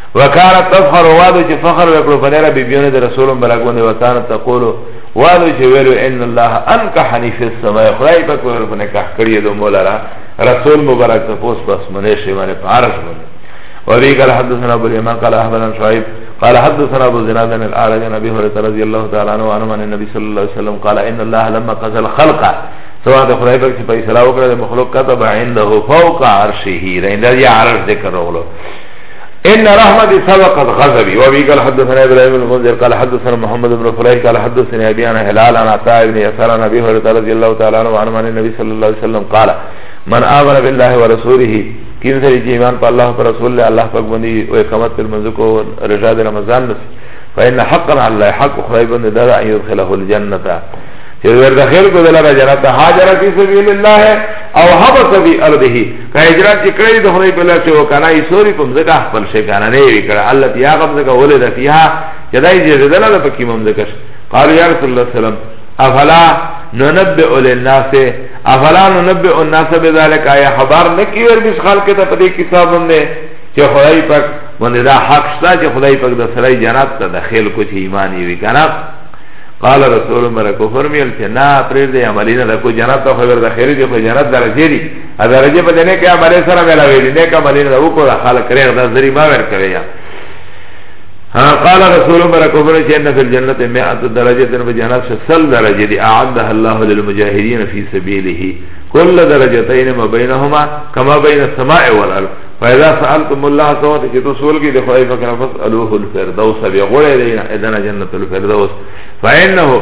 وکانت تفخر وادو چه فخر وکلو فنیرا بیبیون ده رسولم براکون ده وکانت تقولو وادو چه ویلو ان الله انکحنی فی السماء خدای پاک ویلو فنکح کریه دو مولا را رسول مبارک تفوس پس منیشه منی پارش منی وبه قال حدثنا ابو اليمان قال احبنا شعيب قال حدثنا ابو زناد عن الاعرج عن ابي هريره رضي الله تعالى عنه وعن النبي صلى الله عليه وسلم قال ان الله لما قضى الخلق سواء ده خدای پاک چې فیصله وکړه د مخلوق کتب عنده فوق عرشه رنده یا عرش ذکر وغلو ان رحمتي سبقت غضبي وابي قال حدثنا ابراهيم بن منذر قال حدثنا محمد بن فليح قال حدثنا ابي انا هلال انا عطاء بن يسار عن ابي هريره رضي الله تعالى عنه عن النبي صلى الله عليه وسلم قال من آمن بالله ورسوله کین سری چی ایمان پا اللہ پر رسول اللہ اللہ پاک بندی و اقامت پر منزو کو رجاد رمضان نسی فإن حقا اللہ حق خدای بندی دادا ان یدخله الجنتا چیز وردخل کو دلارا جنتا حاجر فی سبیل اللہ او حبس بی ارده که هجرت چې کړی د خدای په لار چې وکنه یې سوري په مزګه خپل شي کنه نه وی کړه الله بیا غم زګه ولې د فیها چې دای دې زدل د پکې ممزګه قال یا رسول الله سلام افلا ننبئ للناس افلا ننبئ الناس بذلك یا خبر نکیر بیس خلق ته په دې کتاب باندې چې خدای پاک باندې دا حق شته چې خدای پاک د سړی جنت ته داخل کو چې ایمان یې وی کنه قال رسول مرکو فرمیل چې نه پرې دې عملینه د کو جنت ته خبر د خیر دې په جنت درجه دي اگر جی په دنه کې عمل سره ملاوي دي نه کومه لري او کو خلک رغ د زری ما ور کوي یا ها قال رسول الله برکوبر چې ان فی الجنه 100 درجه در په جنت سل درجه دي اعدها الله للمجاهدين في سبيله كل درجتين ما بينهما كما بين السماء والارض فاذا سالتم الله سوات چې رسول کې د خدای فکر فسالوه الفردوس بیا غوړې دینه ادنه جنت الفردوس فانه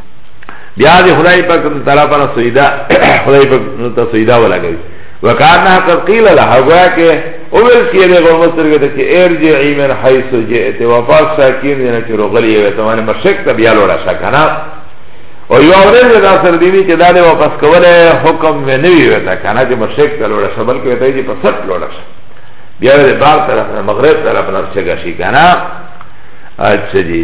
بیا دی خدای پاک دی طرف انا سویدہ خدای پاک نتا سویدہ ولا گوی وکارنا قد قیل لها گویا که اول کیه دی غور مستر گتا چه ارجعی من حیث جئت وفاق شاکین دینا چه رو غلی وی تمانی مشک تا بیا لوڑا شکنا او یو اورل دی دا سر دیوی چه دا دی واپس کول حکم میں نوی وی تا کنا چه مشک تا لوڑا شا بلکه وی تا جی پا سٹ لوڑا شا بیا دی بار طرف مغرب طرف نفسه گشی کنا اچھا جی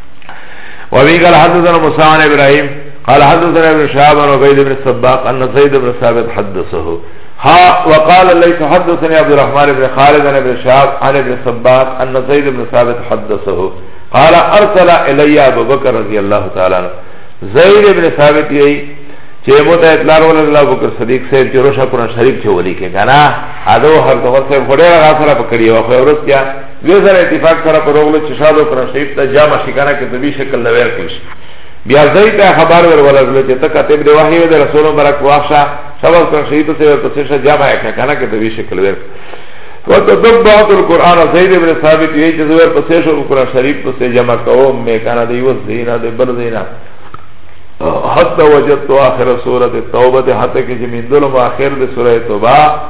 وابي قال حدثنا موسى عن ابراهيم قال حدثنا ابن شهاب عن عبيد بن السباق ان سيد بن ثابت حدثه ها وقال ليس حدثني عبد الرحمن بن خالد عن ابن شهاب عن ابن السباق ان سيد بن ثابت حدثه قال ارسل الي ابو بكر رضي الله تعالى عنه زيد بن ثابت يي چه موتا اطلاع ولا الله بكر صديق صاحب چه روشا قرآن شريف چه ولي که کنا ادو هر دور صاحب خودی را غاصرا پکڑی وخوی ورس کیا دوی سره اتفاق سره پر وګړو چې شاد او قرآن شریف ته جامع شي کنه کې طبي شکل لور کړی شي بیا ځای ته خبر ور ولګل چې ته کتب دی وحی د رسول مبارک واښه سبا قرآن شریف ته ور پسې شه جامع کړه کنه کې طبي شکل ور وتتبعت القرآن زید ابن ثابت یې چې زور پسې شو قرآن شریف پسې جمع کوم مې کنه دی وس دینا دی بر دینا حتی وجدت آخر سورة التوبة حتی که جمیندلو آخر دی سورة توبه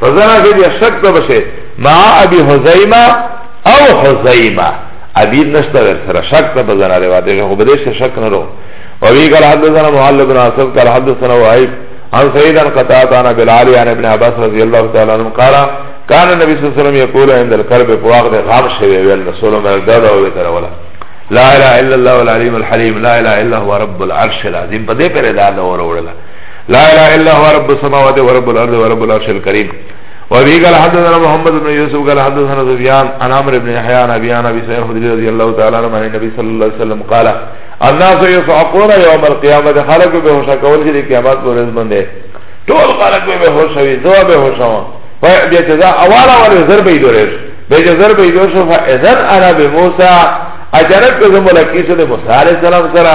فزنا فی دی شک تو بشه ما ابی حزیمه او حزیمه ابید نشتا ور سره شک تو بزنا روا دیگه خو بدیش شک نرو وبی قال حدثنا معل بن عاصم قال حدثنا وعیب عن سعید عن قطعت عن بلعالی عن ابن عباس رضی اللہ تعالی عنہ قال كان النبي صلى الله عليه وسلم يقول عند الكرب فواقد غام شوي ويل رسول الله دادا هو ترى ولا لا اله الا الله العليم الحليم لا اله الا هو رب العرش العظيم بده پر دادا ور وړلا لا اله الا هو رب السماوات ورب الارض ورب العرش الكريم وابي قال حدثنا محمد بن يوسف قال حدثنا سفيان عن عمرو بن يحيى عن ابي عن ابي سعيد الخدري رضي الله تعالى عنه عن النبي صلى الله عليه وسلم قال الناس يصعقون يوم القيامه خلق به هوش کول چې قیامت پر ورځ باندې ټول خلق به هوش وي زو به هوش وي فبیا جزا اوالا ور زر به دورش به جزر به دورش فاذن انا بموسى اجرت زملکی سے موسی علیہ السلام سره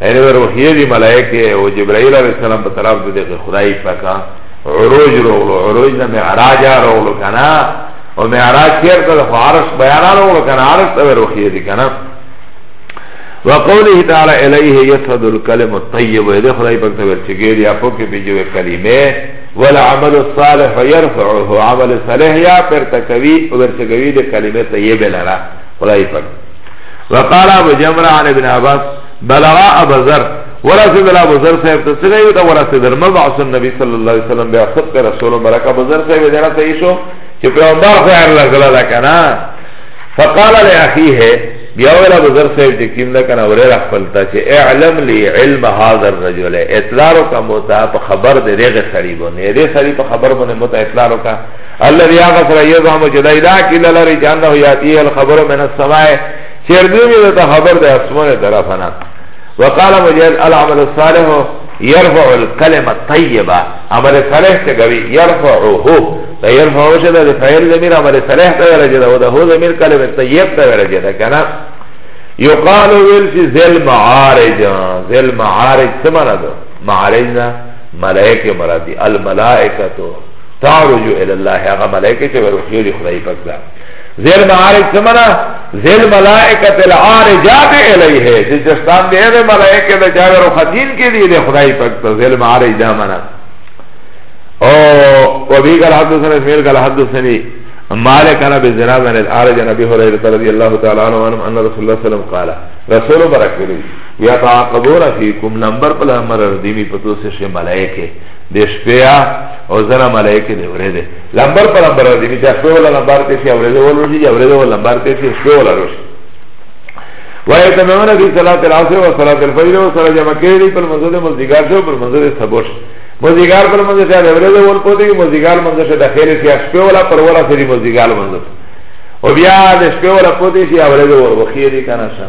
یعنی ور وحیه دی ملائکه او جبرائیل علیہ السلام په طرف د دغه خدای پاکا عروج رولو عروج نه معراج رولو کنا او معراج چیرته د عرش بیان رولو کنا عرش ته ور وحیه دی کنا وقوله تعالی الیه یصعد الکلم الطیب دې خدای پاک ته ورچګی دی اپو کې به جو کلمه ولا عمل الصالح يرفعه عمل صالح یا پر تکوی او ورچګی دې کلمه طیبه لرا خدای پاک وقال ابو جمرة عن ابن عباس بلغا ابو ذر ورسد ابو ذر صاحب ته څنګه یو ته ورسد مبعث النبي صلى الله عليه وسلم بیا خط پر رسول مبارک ابو ذر صاحب دې راته ایشو چې پیغمبر خو هر لګلا دا کنه فقال لاخيه بیا ور ابو ذر صاحب چې کیم دا کنه ورې را خپلتا چې اعلم لي علم هذا الرجل اطلاع کا موتا په خبر دې دغه سړي باندې دې سړي په خبر باندې موتا اطلاع کا الذي هغه سره یزعم چې دای دا کله لري چې انه یاتیه الخبر من السماء چیر دی می ته خبر ده اسمان طرف نه وقال مجاهد العمل الصالح يرفع الكلمه الطيبه عمل صالح ته کوي يرفعه دا يرفعه شه د فعل ضمیر عمل صالح ته ورجه ده او ده ضمیر کلمه طیب ته ورجه ده کنه يقال ويل في ذل معارج ذل معارج سمنا ده معارج نه ملائکه مرادی الملائکه تعرج الى الله هغه ملائکه چې ورخیو دی خدای پاک دا ذل معارج سمنا ذل ملائکه العارجات الیه چې جستان دی هغه ملائکه د جاور او خدین کې دی له خدای پاک ته ذل معارج دا معنا او وبي قال حدثنا اسماعيل قال حدثني مالك انا بزناد عن العارج عن ابي هريره رضي الله تعالى عنه ان رسول الله صلى الله عليه وسلم قال رسول برکت یتعاقبون فیکم نمبر پلا مرر دیمی پتو سے شے ملائکے دیش پیا او زنا ملائکه دی وره دی لمبر پر لمبر دی می چا شوه ولا لمبر ته شي وره دی ولو شي وره دی ولا لمبر ته شي شوه ولا روش ويتمون في صلاة العصر وصلاة الفجر وصلاة جمع كيري پر منزل مزدگار شو پر منزل سبوش مزدگار پر منزل شاید ورد ول پوتی که مزدگار منزل شاید خیلی سی اخشپی ولا پر ولا سری مزدگار منزل و بیا دشپی ولا پوتی شی ورد ول وخیری کنشا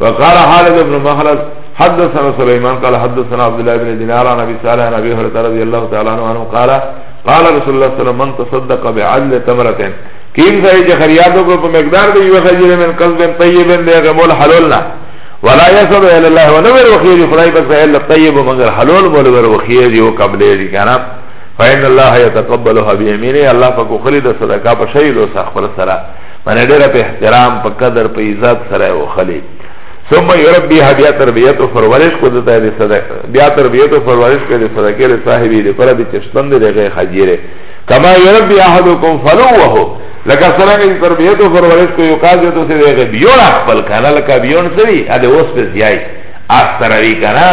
وقال حالد بن مخلد حدثنا سليمان قال حدثنا عبد الله بن دينار عن ابي صالح عن ابي هريره رضي الله تعالى عنه قال قال رسول الله صلى الله عليه وسلم من تصدق بعدل تمره كيف سيجي خريادو کو مقدار دی یو خجر من قلب طيب دی غمول حلولنا ولا يسب الى الله ونور وخير خدای بس الا طيب مگر حلول مول ور وخير یو قبل دی کنه فإن الله يتقبلها بيمينه الله فكو خلد صدقه بشيء لو سخر سره منه ډیره په احترام په قدر په عزت سره او خلی ثم يربيها بیا تربیت او پرورش کو دتا دې صدقه بیا تربیت او پرورش کو دې صدقه له صاحبې دې پر دې چشتند دې غي خجيره کما يربي احدكم فلوه لکه څنګه چې تربیت او پرورش کو یو کاج ته سي دې بیون خپل کنه لکه بیون سوي ا دې اوس په ځای اثر وی کنه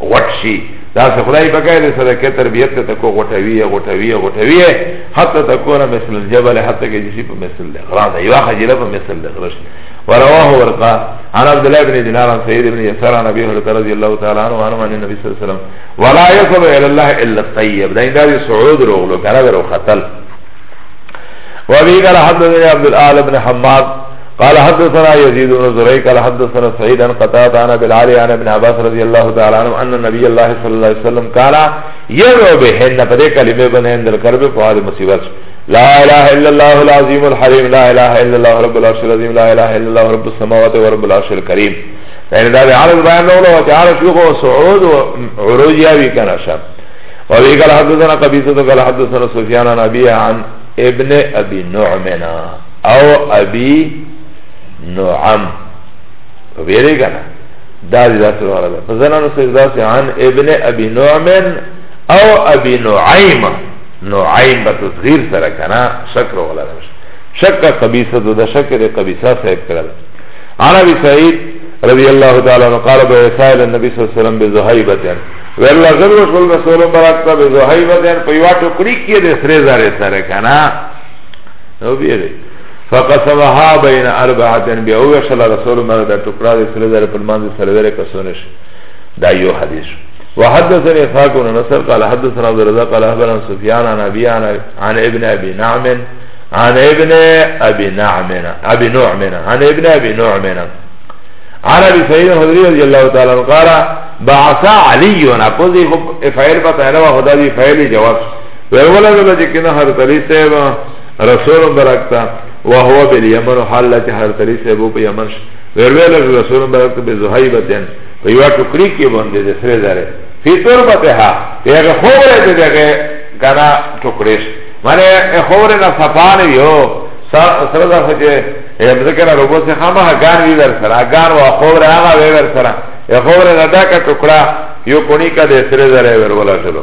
وټشي دا څه خدای په کار سره کې تربیت ته کو غټوي غټوي غټوي حتی تكون مثل الجبل حتی کې چې په مثل غران یو خجله په مثل غرش ورواه ورقا عن عبد الله بن دينار عن سيد بن يسار عن ابي هريره رضي الله تعالى عنه وعن النبي صلى الله عليه وسلم ولا يصل الى الله الا الطيب دا دا سعود رغلو کنه ورو خطل وابي قال حدثنا عبد الاعلى بن حماد قال حدثنا يزيد بن زريع قال حدثنا سعيد عن قتادة عن ابي العالي عن ابن عباس رضي الله تعالى عنه ان نبي الله صلى الله عليه وسلم قال يرو بهن پدې کلمه باندې اندر کربه په حال مصیبت لا اله الا الله العظيم الحليم لا اله الا الله رب العرش العظيم لا اله الا الله رب السماوات ورب العرش الكريم يعني دا عرض بیان نو لو چې عرش یو صعود او عروج یا وی کنه شپ او وی قال حدثنا قبيصه قال حدثنا سفيان عن ابي عن ابن ابي نعمنا او ابی نعم ویره کنه دا دی داسې والا ده په زنانو سره داسې عن ابن ابي نعم او ابي نعيم نعيم په تصغير سره کنه شکر ولا ده شک قبيصه ده شکر قبيصه صاحب کړل عن ابي سعيد رضي الله تعالى عنه قال بيسائل النبي صلى الله عليه وسلم بزهيبه ولا غير رسول الله صلى الله عليه وسلم بزهيبه په یو ټوکړي کې د سره زره سره کنه او بیا دی فقسمها بین اربعتن بیا او شل رسول الله دا ټکړه د سره در په منځ سره ور کسونه شي دا یو حدیث وحدثني اسحاق بن نصر قال حدثنا عبد الرزاق قال اخبرنا سفيان عن ابي عن ابن ابي نعم عن ابن ابي نعم ابي نعم عن ابن ابي نعم عن ابي سعيد الخدري رضي الله تعالى عنه قال بعث علي انا قضي فعل بطانه وهذا فعل جواب ویولا دلا چه کنه حرطلی صاحب رسول براک تا وهو بل یمن حال لا چه حرطلی صاحب پا یمن شد ویولا دلا رسول براک تا بی زهائی بطن پا یوا ٹکری کی بنده ده سره داره فی تربت ها پیغه خوره ده ده کنا ٹکریش مانه خوره نا سفانه یو سره ده خوچه ذکر ربو سے خامہ گان وی ور سرا گان وا خور آغا وی ور سرا خوره ندا کا ټکړه یو کونی کا د سره زره ور ولا شلو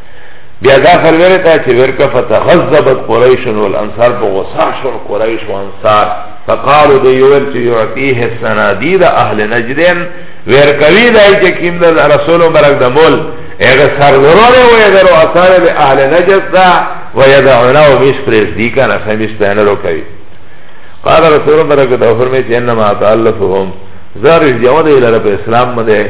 بیا دا خبره تا چې ورکه فتغذبت قریش والانصار په غصه شول قریش او انصار فقالو دی یول چې یعطیه السنادید اهل نجدین ورکوی دای چې کیم د رسول مبارک د مول اغه سرورونه و اغه رو اثر به اهل نجد دا و یدعونا و میش پریز دی کنه سمیش پهنه رو کوي قال رسول مبارک دا فرمایي چې انما تعلفهم زار جواد الى رب اسلام مده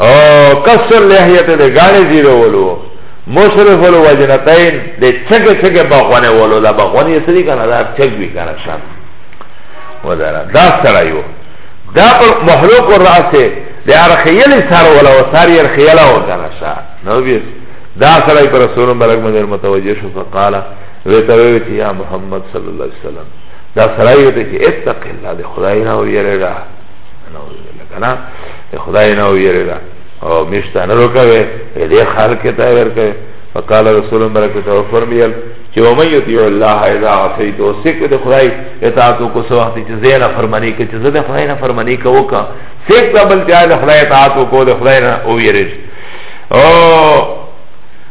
او قصر لحیت ده گانی زیره ولو مصرف ولو وجنتین ده چک چک بخونه ولو ده بخونه یسری کنه ده چک بی کنه شان و دارا دا سرائیو دا پر محلوق و رأسه ده ارخیل سر ولو ساری ارخیل و کنه شا نو بیس دا سرائی پر رسولم برک مدر متوجه شو فقالا ویتا ویتی یا محمد صلی اللہ علیہ وسلم دا سرائی ویتا چه اتق اللہ ده خدای ناو یره نعوذ بالله کنا خدای نه ویریدا او مشته نه روکوي دې خال کې تا ورکوي فقال رسول الله برکته او فرمیل چې و من یطیع الله اذا عصیت او سکه د خدای اطاعت کو سو وخت چې زینا فرمانی کې چې زده خدای نه فرمانی کو کا سکه بل ته خدای اطاعت کو د خدای نه او یریږي او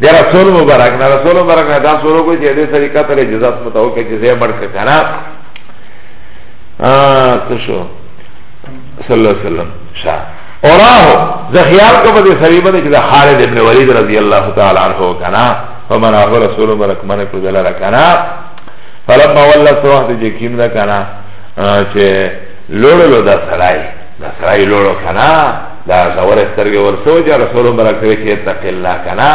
ده رسول مبارک نا رسول مبارک نا دا سورو کوئی چه ده سری قتل اجازت متاو که چه زی مرد کنا تشو صلی اللہ علیہ وسلم شاہ اوراہو زخیال کو بده سری بده چه ده خالد ابن ولید رضی اللہ تعالی عنہ کنا فمن آخو رسول مبارک من کدل را کنا فلما والله سوحت جه کیم ده کنا چه لولو ده سرائی ده سرائی لولو کنا دا غور استرګې ورسو چې رسول مبارک ته کې اتق الله کنا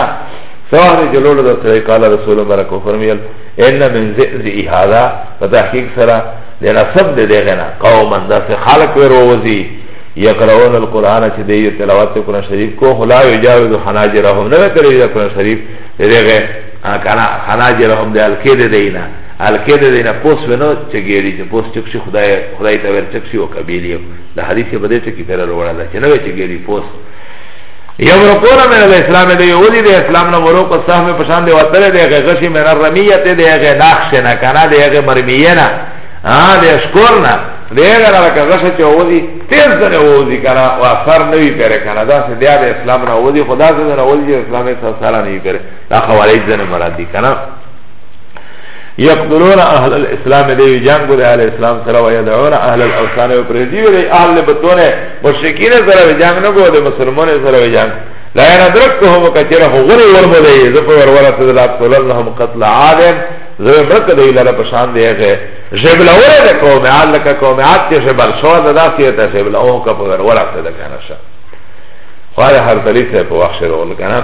سواه دې جلول د سره قال رسول مبارک فرمایل ان من ذئ هذا فتحقیق سره د نسب دې دغه نه قوم انداز خلق ور ووزي یقرؤون القرآن چې دی تلاوت قرآن شریف کو خلا یجاوز حناجرهم نه کوي قرآن شریف دغه کنا حناجرهم د الکید دینا الکید دینا پوس ونو چې ګیری چې پوس چکشي خدای خدای ته ور چکشي او قبیلی د حدیث په دې ټکی پیره وروړه ده چې نه وی چې ګری پوس یو رکونه من الاسلام دی یولی دی اسلام نه ورو کو سهم په شان دی وتل دی هغه غشی من الرمیه دی هغه نقش نه کنه دی هغه مرمیه نه ها دی اسکور نه دی هغه لکه غشی چې وودي تیز نه وودي کنه او اثر نه وی پر کنه دا سه دی اسلام نه وودي خدا سه نه وودي اسلام سره سره نه وی پر دا خوارج نه مراد دی کنه یقتلون اهل الاسلام دی جنگ بوده اهل اسلام سره و یدعون اهل الاوثان و پریدی ویلی اهل بتونه مشرکین سره و جنگ نگو ده مسلمان سره و جنگ لا ینا درکتهم کچره خو غلی ورمو دی زفو ورورا سید لابتلنهم قتل عادم زوی مرک دی لر پشان دی اغی جبل اوره ده قوم عاد لکا قوم عاد که جبل شو ده دا سیتا جبل اوه کپو ورورا سید کنشا خواه هر تلیسه پو وخش رو لکنه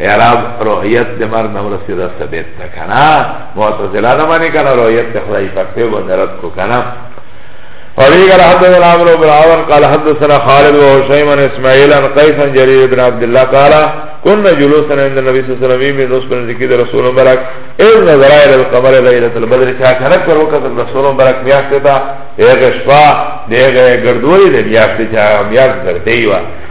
اعراب روحیت ده مر نورسی ده ثبت ده کنا معتزله ده مانی کنا روحیت ده خدای پاک پی بندرد کو کنا وفي قال حدثنا عمرو بن عون قال حدثنا خالد وهشيم عن اسماعيل عن قيس عن جرير بن عبد الله قال كنا جلوسا عند النبي صلى الله عليه وسلم من نصب ذكر رسول مبارك اذ نظر الى القمر ليله البدر كان كانت وقت رسول مبارك مياشتا اغشفا دغه ګردوري د مياشت چا مياشت درته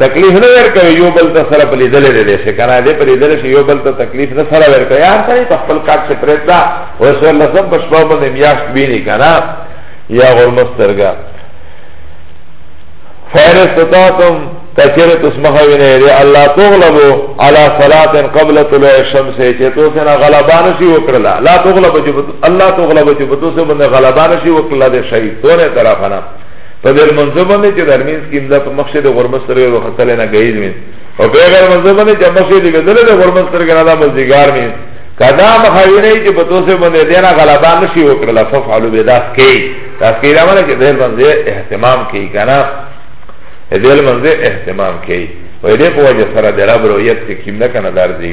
تکلیف نه ورکوي یو بل ته سره په لیدلې دی شي کنه دې په لیدلې شي یو بل ته تکلیف نه سره ورکوي یار سره په خپل کار کې پرېږده او سره لسم په شپه باندې میاشت بینی کنه یا غرمسترګه فیرس تاتم کچره تسمخه وینه دی الله تغلبو علی صلات قبل طلوع الشمس چې تو سره غلبان شي وکړه لا تغلبو چې الله تغلبو چې تو سره باندې غلبان شي وکړه د شیطان طرفه نه په دې منځ باندې چې درمینس کې امدا په مخشه د غرمه سره یو خطر نه غیز مې او په غیر منځ باندې چې مخشه دې بدل د غرمه سره کنه دا مزګار مې کدا مخاوی نه چې په توسه باندې دینا غلبا نشي وکړل ففعلوا بذاس کې تاسو کې راونه چې دې باندې اهتمام کې کنه دې باندې اهتمام کې و دې په وجه سره د رب رؤیت کې کیم نه کنه دار دی